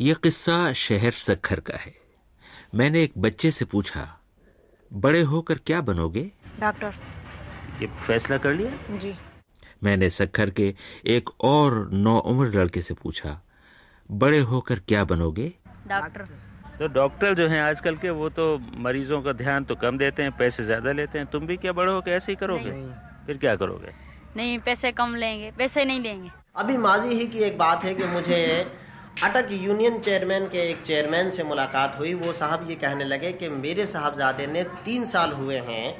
یہ قصہ شہر سکھر کا ہے۔ میں نے ایک بچے سے پوچھا بڑے ہو کر کیا بنو گے؟ ڈاکٹر۔ یہ فیصلہ کر لیا؟ جی۔ میں نے سکھر کے ایک اور نو عمر لڑکے سے پوچھا بڑے ہو کر کیا بنو گے؟ ڈاکٹر۔ تو ڈاکٹر جو ہیں آج کل کے وہ تو مریضوں کا دھیان تو کم دیتے ہیں پیسے زیادہ لیتے ہیں۔ تم بھی کیا بڑے ہو کے ایسے ہی کرو گے؟ پھر کیا کرو گے؟ نہیں پیسے کم لیں گے پیسے نہیں دیں گے۔ ابھی ماضی ہی کی ایک بات ہے کہ مجھے اٹک یونین چیئرمین کے ایک چیئرمین سے ملاقات ہوئی۔ وہ صاحب یہ کہنے لگے کہ میرے صاحبزادے نے تین سال ہوئے ہیں،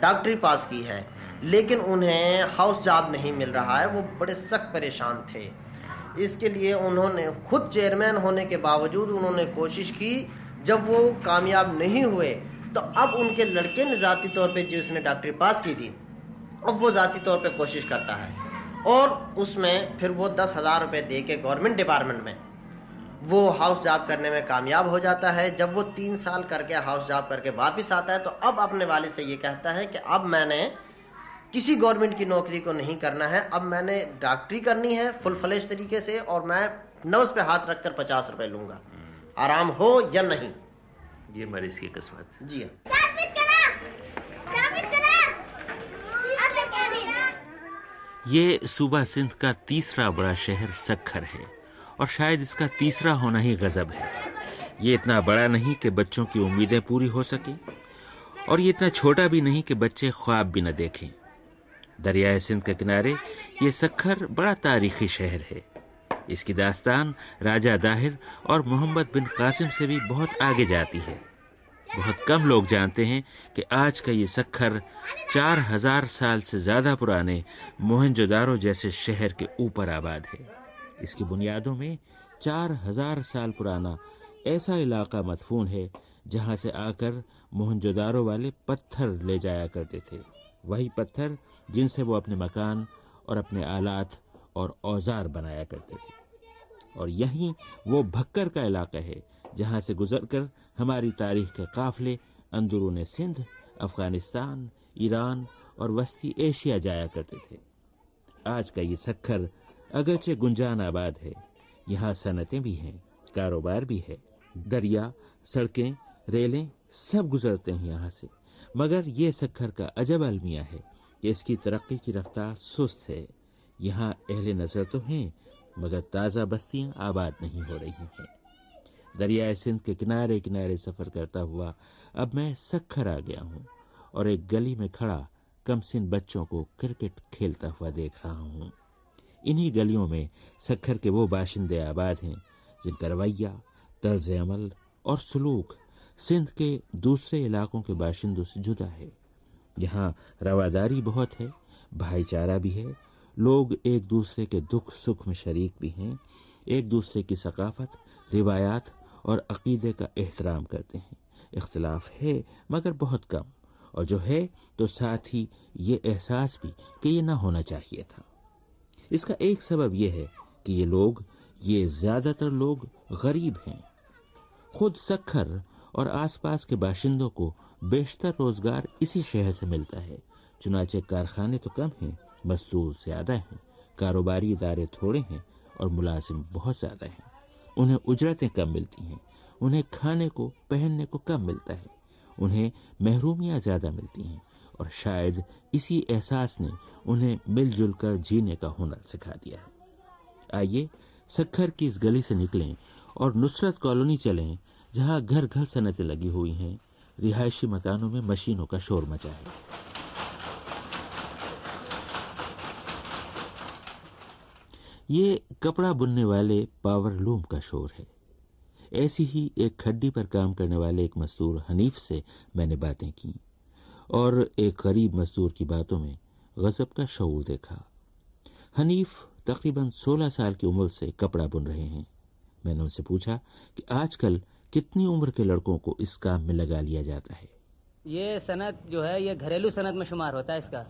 ڈاکٹری پاس کی ہے، لیکن انہیں ہاؤس جاب نہیں مل رہا ہے۔ وہ بڑے سخت پریشان تھے۔ اس کے لیے انہوں نے خود چیئرمین ہونے کے باوجود انہوں نے کوشش کی۔ جب وہ کامیاب نہیں ہوئے، تو اب ان کے لڑکے نے ذاتی طور پہ جس نے ڈاکٹری پاس کی تھی، اب وہ ذاتی طور پہ کوشش کرتا ہے۔ اور اس میں پھر وہ دس ہزار روپے دے کے گورنمنٹ ڈپارٹمنٹ میں وہ ہاؤس جاب کرنے میں کامیاب ہو جاتا ہے۔ جب وہ تین سال کر کے ہاؤس جاب کر کے واپس آتا ہے تو اب اپنے والد سے یہ کہتا ہے کہ اب میں نے کسی گورنمنٹ کی نوکری کو نہیں کرنا ہے۔ اب میں نے ڈاکٹری کرنی ہے فل فلیش طریقے سے اور میں نوز پہ ہاتھ رکھ کر پچاس روپے لوں گا۔ آرام ہو یا نہیں؟ یہ مریض کی قسمت۔ جی ہاں۔ یہ صوبہ سندھ کا تیسرا بڑا شہر سکھر ہے۔ اور شاید اس کا تیسرا ہونا ہی غزب ہے۔ یہ اتنا بڑا نہیں کہ بچوں کی امیدیں پوری ہو سکیں، اور یہ اتنا چھوٹا بھی نہیں کہ بچے خواب بھی نہ دیکھیں۔ دریائے سندھ کے کنارے یہ سکھر بڑا تاریخی شہر ہے۔ اس کی داستان راجہ داہر اور محمد بن قاسم سے بھی بہت آگے جاتی ہے۔ بہت کم لوگ جانتے ہیں کہ آج کا یہ سکھر چار ہزار سال سے زیادہ پرانے موہنجودارو جیسے شہر کے اوپر آباد ہے۔ اس کی بنیادوں میں چار ہزار سال پرانا ایسا علاقہ مدفون ہے جہاں سے آ کر موہنجودارو والے پتھر لے جایا کرتے تھے۔ وہی پتھر جن سے وہ اپنے مکان اور اپنے آلات اور اوزار بنایا کرتے تھے۔ اور یہیں وہ بھکر کا علاقہ ہے جہاں سے گزر کر ہماری تاریخ کے قافلے اندرون سندھ، افغانستان، ایران اور وسطی ایشیا جایا کرتے تھے۔ آج کا یہ سکھر اگرچہ گنجان آباد ہے، یہاں صنعتیں بھی ہیں، کاروبار بھی ہے۔ دریا، سڑکیں، ریلیں سب گزرتے ہیں یہاں سے۔ مگر یہ سکھر کا عجب المیہ ہے کہ اس کی ترقی کی رفتار سست ہے۔ یہاں اہل نظر تو ہیں، مگر تازہ بستیاں آباد نہیں ہو رہی ہیں۔ دریائے سندھ کے کنارے کنارے سفر کرتا ہوا اب میں سکھر آ گیا ہوں اور ایک گلی میں کھڑا کم سن بچوں کو کرکٹ کھیلتا ہوا دیکھ رہا ہوں۔ انہی گلیوں میں سکھر کے وہ باشندے آباد ہیں جن کا رویہ، طرز عمل اور سلوک سندھ کے دوسرے علاقوں کے باشندوں سے جدا ہے۔ یہاں رواداری بہت ہے، بھائی چارہ بھی ہے، لوگ ایک دوسرے کے دکھ، سکھ میں شریک بھی ہیں۔ ایک دوسرے کی ثقافت، روایات اور عقیدے کا احترام کرتے ہیں۔ اختلاف ہے مگر بہت کم، اور جو ہے تو ساتھ ہی یہ احساس بھی کہ یہ نہ ہونا چاہیے تھا۔ اس کا ایک سبب یہ ہے کہ یہ لوگ، یہ زیادہ تر لوگ غریب ہیں۔ خود سکھر اور آس پاس کے باشندوں کو بیشتر روزگار اسی شہر سے ملتا ہے۔ چنانچہ کارخانے تو کم ہیں، مزدور زیادہ ہیں، کاروباری ادارے تھوڑے ہیں اور ملازم بہت زیادہ ہیں۔ انہیں اجرتیں کم ملتی ہیں، انہیں کھانے کو، پہننے کو کم ملتا ہے، انہیں محرومیاں زیادہ ملتی ہیں۔ اور شاید اسی احساس نے انہیں مل جل کر جینے کا ہنر سکھا دیا ہے۔ آئیے سکھر کی اس گلی سے نکلیں اور نصرت کالونی چلیں، جہاں گھر گھر صنعتیں لگی ہوئی ہیں۔ رہائشی مکانوں میں مشینوں کا شور مچا ہے۔ یہ کپڑا بننے والے پاور لوم کا شور ہے۔ ایسی ہی ایک کھڈی پر کام کرنے والے ایک مزدور حنیف سے میں نے باتیں کی اور ایک غریب مزدور کی باتوں میں غضب کا شعور دیکھا۔ حنیف تقریباً سولہ سال کی عمر سے کپڑا بن رہے ہیں۔ میں نے ان سے پوچھا کہ آج کل کتنی عمر کے لڑکوں کو اس کام میں لگا لیا جاتا ہے؟ یہ صنعت جو ہے، یہ گھریلو صنعت میں شمار ہوتا ہے اس کا۔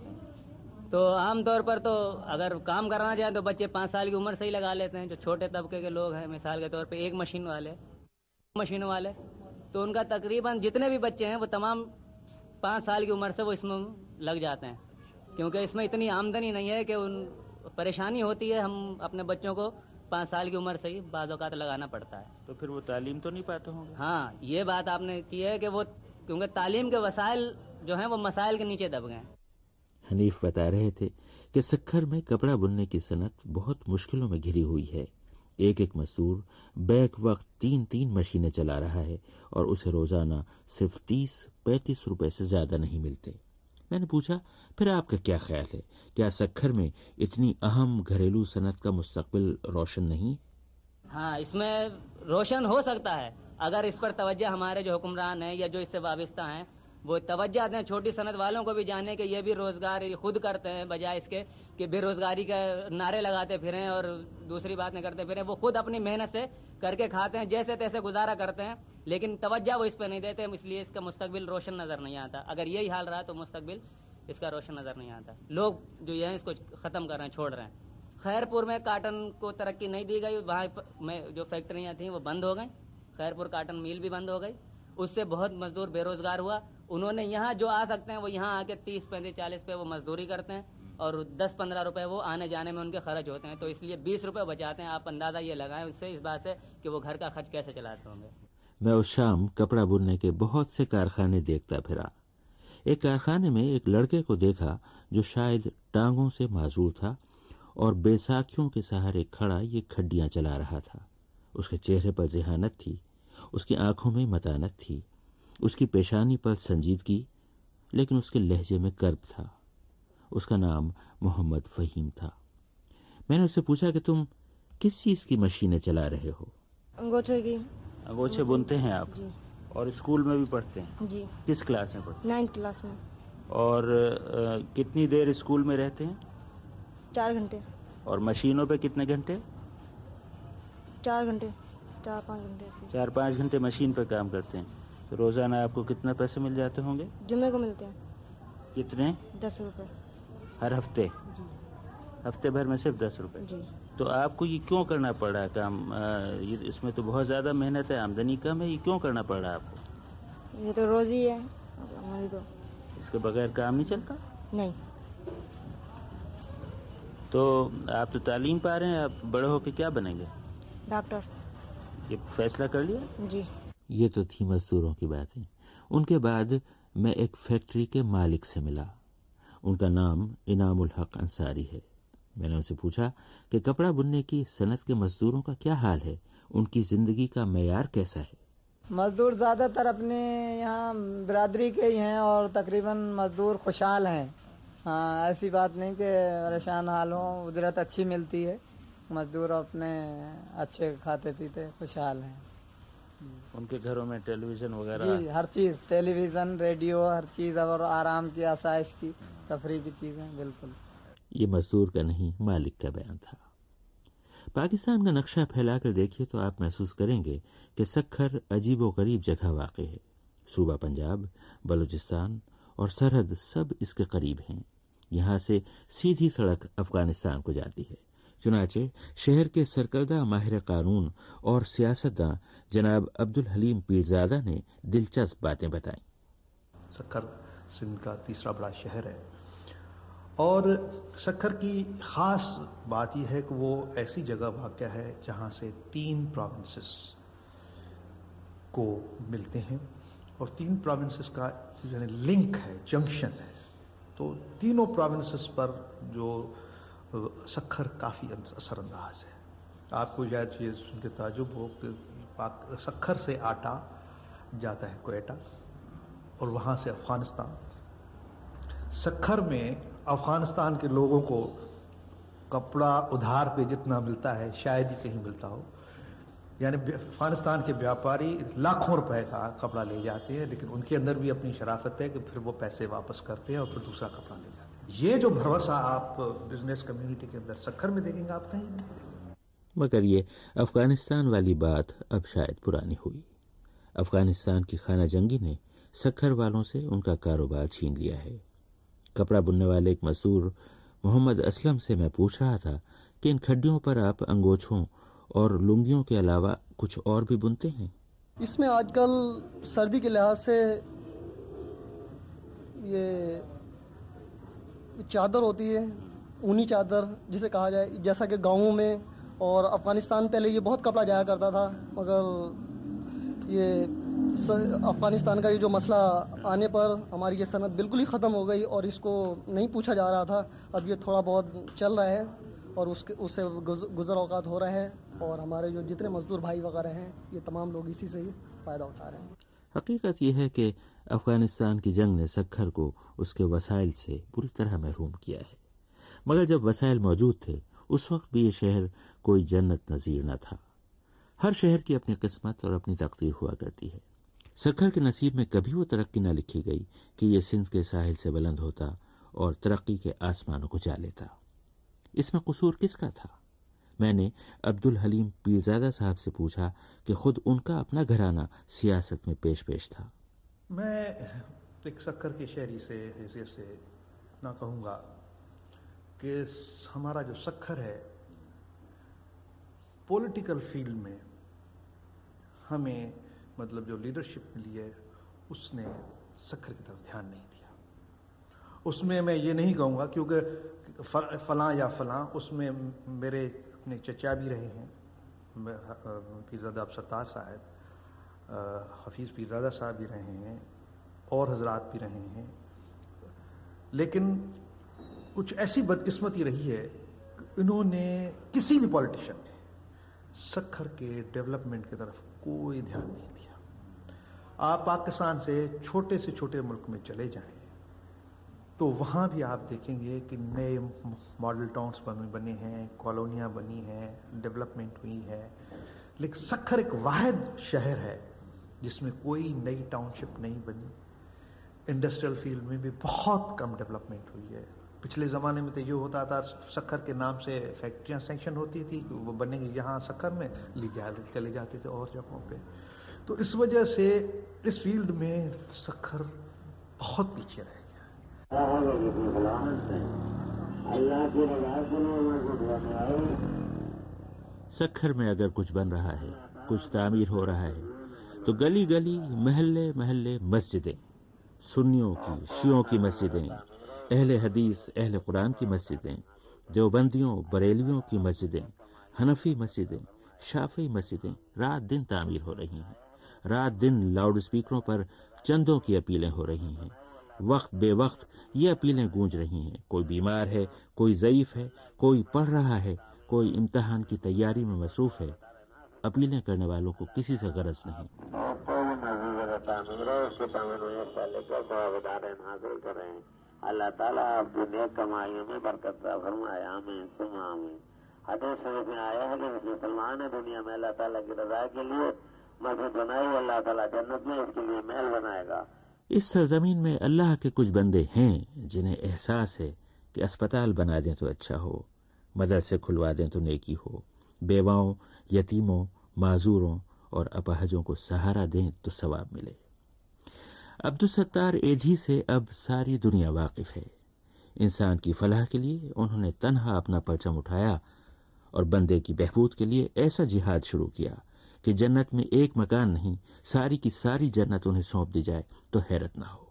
تو عام طور پر تو اگر کام کرانا چاہیں تو بچے پانچ سال کی عمر سے ہی لگا لیتے ہیں۔ جو چھوٹے طبقے کے لوگ ہیں، مثال کے طور پہ ایک مشین والے مشینوں والے، تو ان کا تقریباً جتنے بھی بچے ہیں، وہ تمام پانچ سال کی عمر سے وہ اس میں لگ جاتے ہیں۔ کیونکہ اس میں اتنی آمدنی نہیں ہے کہ ان پریشانی ہوتی ہے ہم اپنے بچوں کو پانچ سال کی عمر سے ہی بعض اوقات لگانا پڑتا ہے۔ تو پھر وہ تعلیم تو نہیں پاتے ہوں گے؟ ہاں یہ بات آپ نے کی ہے کہ وہ کیونکہ تعلیم کے وسائل جو ہیں وہ مسائل کے نیچے دب گئے ہیں۔ حنیف بتا رہے تھے کہ سکھر میں کپڑا بننے کی صنعت بہت مشکلوں میں گھری ہوئی ہے۔ ایک ایک مزدور بیک وقت تین تین مشینیں چلا رہا ہے اور اسے روزانہ صرف تیس پینتیس روپے سے زیادہ نہیں ملتے۔ میں نے پوچھا، پھر آپ کا کیا خیال ہے؟ کیا سکھر میں اتنی اہم گھریلو صنعت کا مستقبل روشن نہیں؟ ہاں اس میں روشن ہو سکتا ہے۔ اگر اس پر توجہ ہمارے جو حکمران ہیں یا جو اس سے وابستہ ہیں وہ توجہ دیں چھوٹی صنعت والوں کو بھی جانے کہ یہ بھی روزگار خود کرتے ہیں، بجائے اس کے کہ بے روزگاری کا نعرے لگاتے پھریں اور دوسری بات نہیں کرتے پھریں، وہ خود اپنی محنت سے کر کے کھاتے ہیں، جیسے تیسے گزارا کرتے ہیں، لیکن توجہ وہ اس پہ نہیں دیتے، اس لیے اس کا مستقبل روشن نظر نہیں آتا۔ اگر یہی حال رہا تو مستقبل اس کا روشن نظر نہیں آتا۔ لوگ جو یہ ہیں، اس کو ختم کر رہے ہیں، چھوڑ رہے ہیں۔ خیر پور میں کاٹن کو ترقی نہیں دی گئی، وہاں میں جو فیکٹریاں تھیں وہ بند ہو گئیں۔ خیر پور کاٹن میل بھی بند ہو گئی۔ اس سے بہت مزدور بے روزگار ہوا۔ انہوں نے یہاں جو آ سکتے ہیں وہ یہاں آ کے تیس پینتیس چالیس پہ وہ مزدوری کرتے ہیں اور دس پندرہ روپے وہ آنے جانے میں ان کے خرچ ہوتے ہیں۔ تو اس لیے بیس روپے بچاتے ہیں۔ آپ اندازہ یہ لگائیں اس سے اس بات سے کہ وہ گھر کا خرچ کیسے چلاتے ہوں گے۔ میں اس شام کپڑا بننے کے بہت سے کارخانے دیکھتا پھرا۔ ایک کارخانے میں ایک لڑکے کو دیکھا جو شاید ٹانگوں سے معذور تھا اور بیساکھیوں کے سہارے کھڑا یہ کھڈیاں چلا رہا تھا۔ اس کے چہرے پر ذہانت تھی۔ اس کی آنکھوں میں متانت تھی۔ اس کی پیشانی پر سنجیدگی لیکن اس کے لہجے میں کرب تھا۔ اس کا نام محمد فہیم تھا۔ میں نے اس سے پوچھا کہ تم کس چیز کی مشینیں چلا رہے ہو؟ انگوچھے کی۔ انگوچھے بنتے ہیں آپ؟ جی۔ اور اسکول میں بھی پڑھتے ہیں؟ جی۔ کس کلاس میں پڑھتے نائنتھ کلاس میں۔ ہیں اور کتنی دیر اسکول میں رہتے ہیں؟ چار گھنٹے۔ اور مشینوں پہ کتنے گھنٹے؟ چار گھنٹے۔ چار پانچ گھنٹے ایسے چار پانچ گھنٹے مشین پہ کام کرتے ہیں۔ روزانہ آپ کو کتنے پیسے مل جاتے ہوں گے؟ جمعے کو ملتے ہیں۔ کتنے؟ دس روپے۔ ہر ہفتے؟ جی۔ ہفتے بھر میں صرف دس روپے۔ جی۔ تو آپ کو یہ کیوں کرنا پڑ رہا ہے کام؟ اس میں تو بہت زیادہ محنت ہے آمدنی کم ہے یہ کیوں کرنا پڑ رہا ہے آپ کو؟ یہ تو روزی ہے ہماری تو۔ اس کے بغیر کام نہیں چلتا؟ نہیں۔ تو آپ تو تعلیم پا رہے ہیں آپ بڑے ہو کے کیا بنیں گے؟ ڈاکٹر۔ یہ فیصلہ کر لیا؟ جی۔ یہ تو تھی مزدوروں کی باتیں۔ ان کے بعد میں ایک فیکٹری کے مالک سے ملا۔ ان کا نام انعام الحق انصاری ہے۔ میں نے ان سے پوچھا کہ کپڑا بننے کی صنعت کے مزدوروں کا کیا حال ہے؟ ان کی زندگی کا معیار کیسا ہے؟ مزدور زیادہ تر اپنے یہاں برادری کے ہی ہیں اور تقریباً مزدور خوشحال ہیں۔ ہاں ایسی بات نہیں کہ پریشان حال ہوں اجرت اچھی ملتی ہے۔ مزدور اپنے اچھے کھاتے پیتے خوشحال ہیں۔ ان کے گھروں میں ٹیلی ویژن وغیرہ؟ جی ہر چیز ٹیلی ویژن ریڈیو ہر چیز اور آرام کی آسائش کی تفریح کی چیزیں بالکل۔ یہ مزدور کا نہیں مالک کا بیان تھا۔ پاکستان کا نقشہ پھیلا کر دیکھیے تو آپ محسوس کریں گے کہ سکھر عجیب و غریب جگہ واقع ہے۔ صوبہ پنجاب بلوچستان اور سرحد سب اس کے قریب ہیں۔ یہاں سے سیدھی سڑک افغانستان کو جاتی ہے۔ چنانچہ شہر کے سرکردہ ماہر قانون اور سیاستداں جناب عبد الحلیم پیرزادہ نے دلچسپ باتیں بتائیں۔ سکھر سندھ کا تیسرا بڑا شہر ہے۔ اور سکھر کی خاص بات یہ ہے کہ وہ ایسی جگہ واقع ہے جہاں سے تین پروونسز کو ملتے ہیں اور تین پروونسز کا یعنی لنک ہے جنکشن ہے۔ تو تینوں پروونسز پر جو سکھر کافی اثر انداز ہے۔ آپ کو شاید یہ سن کے تعجب ہو کہ سکھر سے آٹا جاتا ہے کوئٹہ اور وہاں سے افغانستان۔ سکھر میں افغانستان کے لوگوں کو کپڑا ادھار پہ جتنا ملتا ہے شاید ہی کہیں ملتا ہو۔ یعنی افغانستان کے بیاپاری لاکھوں روپے کا کپڑا لے جاتے ہیں، لیکن ان کے اندر بھی اپنی شرافت ہے کہ پھر وہ پیسے واپس کرتے ہیں اور پھر دوسرا کپڑا لے جاتے ہیں۔ یہ جو بھروسہ آپ بزنس کمیونٹی کے اندر سکھر میں دیکھیں گے آپ کہیں نہیں دیکھیں گے۔ مگر یہ افغانستان والی بات اب شاید پرانی ہوئی۔ افغانستان کی خانہ جنگی نے سکھر والوں سے ان کا کاروبار چھین لیا ہے۔ کپڑا بننے والے ایک مزدور محمد اسلم سے میں پوچھ رہا تھا کہ ان کھڈیوں پر آپ انگوچھوں اور لنگیوں کے علاوہ کچھ اور بھی بنتے ہیں؟ اس میں آج کل سردی کے لحاظ سے یہ چادر ہوتی ہے، اونی چادر جسے کہا جائے، جیسا کہ گاؤں میں اور افغانستان پہلے یہ بہت کپڑا جایا کرتا تھا، مگر یہ افغانستان کا یہ جو مسئلہ آنے پر ہماری یہ صنعت بالکل ہی ختم ہو گئی اور اس کو نہیں پوچھا جا رہا تھا۔ اب یہ تھوڑا بہت چل رہا ہے اور اس کے، اس سے گزر اوقات ہو رہے ہیں اور ہمارے جو جتنے مزدور بھائی وغیرہ ہیں، یہ تمام لوگ اسی سے ہی فائدہ اٹھا رہے ہیں۔ حقیقت یہ ہے کہ افغانستان کی جنگ نے سکھر کو اس کے وسائل سے پوری طرح محروم کیا ہے۔ مگر جب وسائل موجود تھے، اس وقت بھی یہ شہر کوئی جنت نظیر نہ تھا۔ ہر شہر کی اپنی قسمت اور اپنی تقدیر ہوا کرتی ہے۔ سکھر کے نصیب میں کبھی وہ ترقی نہ لکھی گئی کہ یہ سندھ کے ساحل سے بلند ہوتا اور ترقی کے آسمانوں کو جا لیتا۔ اس میں قصور کس کا تھا؟ میں نے عبد الحلیم پیرزادہ صاحب سے پوچھا کہ خود ان کا اپنا گھرانہ سیاست میں پیش پیش تھا۔ میں ایک سکر کے شہری سے، حیثیت سے اتنا کہوں گا کہ ہمارا جو سکھر ہے پولیٹیکل فیلڈ میں ہمیں مطلب جو لیڈرشپ ملی ہے، اس نے سکھر کی طرف دھیان نہیں دیا۔ اس میں میں یہ نہیں کہوں گا کیونکہ فلاں یا فلاں، اس میں میرے اپنے چچا بھی رہے ہیں۔ پیرزادہ عبد ستار صاحب حفیظ پیرزادہ صاحب بھی رہے ہیں، اور حضرات بھی رہے ہیں۔ لیکن کچھ ایسی بدقسمتی رہی ہے کہ انہوں نے کسی بھی پولیٹیشین نے سکھر کے ڈیولپمنٹ کی طرف کوئی دھیان نہیں دیا۔ آپ پاکستان سے چھوٹے سے چھوٹے ملک میں چلے جائیں۔ تو وہاں بھی آپ دیکھیں گے کہ نئے ماڈل ٹاؤنس بنے ہیں، کالونیاں بنی ہیں ڈیولپمنٹ ہوئی ہے۔ لیکن سکھر ایک واحد شہر ہے جس میں کوئی نئی ٹاؤن شپ نہیں بنی۔ انڈسٹریل فیلڈ میں بھی بہت کم ڈیولپمنٹ ہوئی ہے۔ پچھلے زمانے میں تو یہ ہوتا تھا، سکھر کے نام سے فیکٹریاں سینکشن ہوتی تھی، وہ بنیں گے یہاں سکھر میں، لی جا، چلے جاتے تھے اور جگہوں پہ۔ تو اس وجہ سے اس فیلڈ میں سکھر بہت پیچھے رہے۔ سکھر میں اگر کچھ بن رہا ہے، کچھ تعمیر ہو رہا ہے، تو گلی گلی، محلے محلے مسجدیں، سنیوں کی، شیعوں کی مسجدیں، اہل حدیث، اہل قرآن کی مسجدیں، دیوبندیوں، بریلیوں کی مسجدیں، حنفی مسجدیں شافی مسجدیں رات دن تعمیر ہو رہی ہیں۔ رات دن لاؤڈ اسپیکروں پر چندوں کی اپیلیں ہو رہی ہیں۔ وقت بے وقت یہ اپیلیں گونج رہی ہیں۔ کوئی بیمار ہے، کوئی ضعیف ہے، کوئی پڑھ رہا ہے، کوئی امتحان کی تیاری میں مصروف ہے۔ اپیلیں کرنے والوں کو کسی سے غرض نہیں۔ اللہ تعالیٰ آپ کی نیک کمائیوں میں برکت فرمائے، آمین، ثم آمین۔ حدیث شریف میں آیا ہے کہ مسلمان ہے دنیا میں اللہ تعالیٰ کی رضا کے لیے مسجد بنائی، اللہ تعالیٰ جنت میں اس کے لیے محل بنائے گا۔ اس سرزمین میں اللہ کے کچھ بندے ہیں جنہیں احساس ہے کہ اسپتال بنا دیں تو اچھا ہو، مدرسے کھلوا دیں تو نیکی ہو، بیواؤں، یتیموں، معذوروں اور اپہجوں کو سہارا دیں تو ثواب ملے۔ عبدالستار ایدھی سے اب ساری دنیا واقف ہے۔ انسان کی فلاح کے لیے انہوں نے تنہا اپنا پرچم اٹھایا اور بندے کی بہبود کے لیے ایسا جہاد شروع کیا۔ کہ جنت میں ایک مکان نہیں، ساری کی ساری جنت انہیں سونپ دی جائے، تو حیرت نہ ہو۔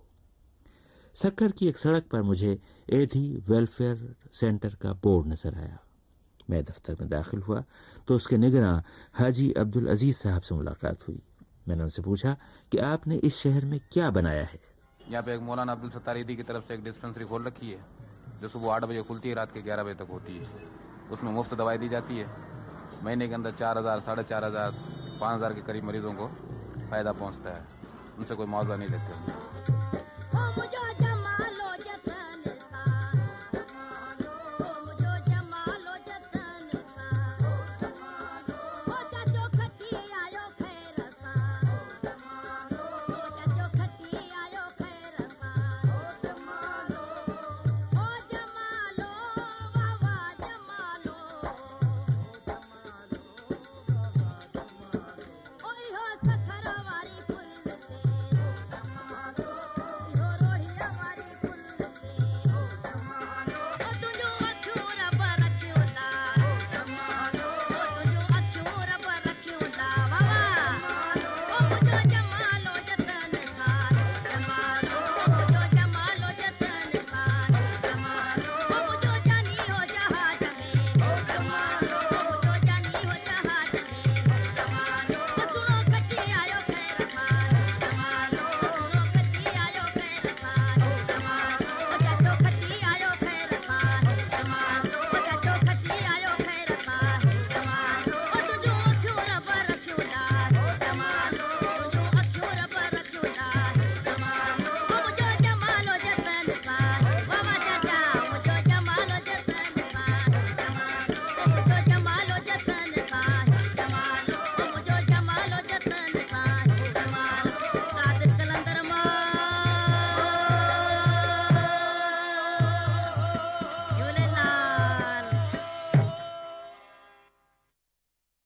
سکر کی ایک سڑک پر مجھے ایدھی ویلفیئر سینٹر کا بورڈ نظر آیا۔ میں دفتر میں داخل ہوا تو اس کے نگراں حاجی عبد العزیز صاحب سے ملاقات ہوئی۔ میں نے ان سے پوچھا کہ آپ نے اس شہر میں کیا بنایا ہے؟ یہاں پہ ایک مولانا عبد الستار ایدھی کی طرف سے ایک ڈسپنسری کھول رکھی ہے، جو صبح آٹھ بجے کھلتی ہے، رات کے گیارہ بجے تک ہوتی ہے۔ اس میں مفت دوائی دی جاتی ہے۔ مہینے کے اندر چار ہزار، ساڑھے چار ہزار پانچ ہزار کے قریب مریضوں کو فائدہ پہنچتا ہے۔ ان سے کوئی معاوضہ نہیں لیتے۔